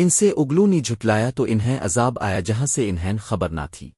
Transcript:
ان سے اگلو نے جھٹلایا تو انہیں عذاب آیا جہاں سے انہیں خبر نہ تھی۔